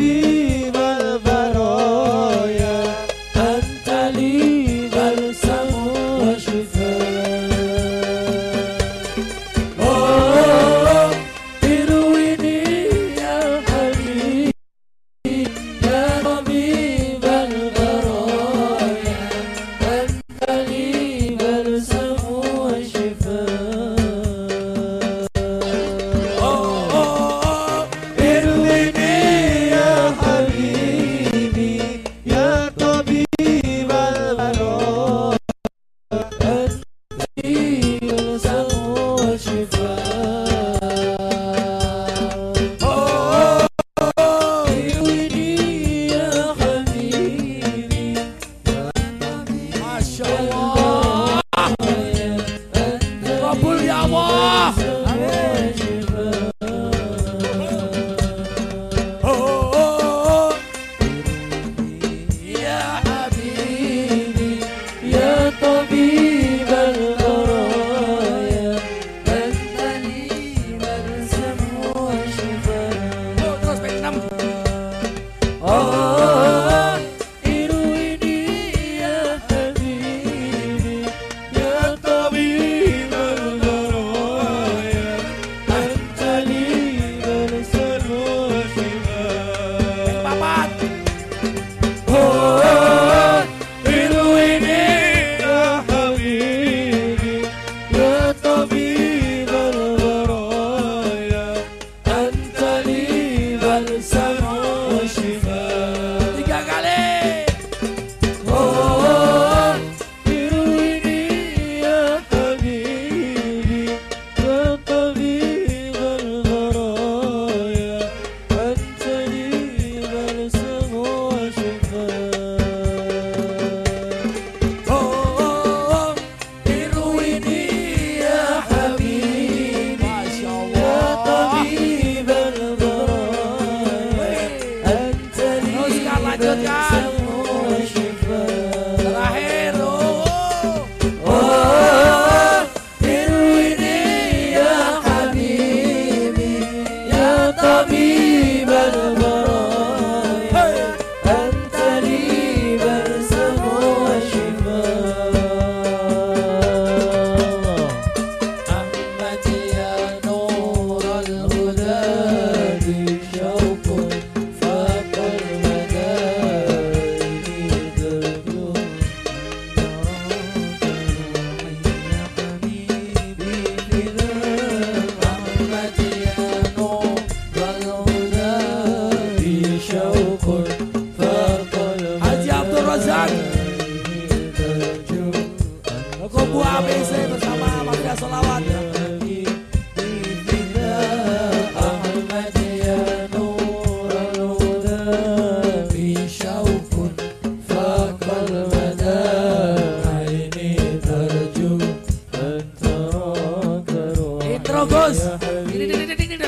be Oh. Bazar Kubu ABC bersama Mafia Solawat Ini, ini,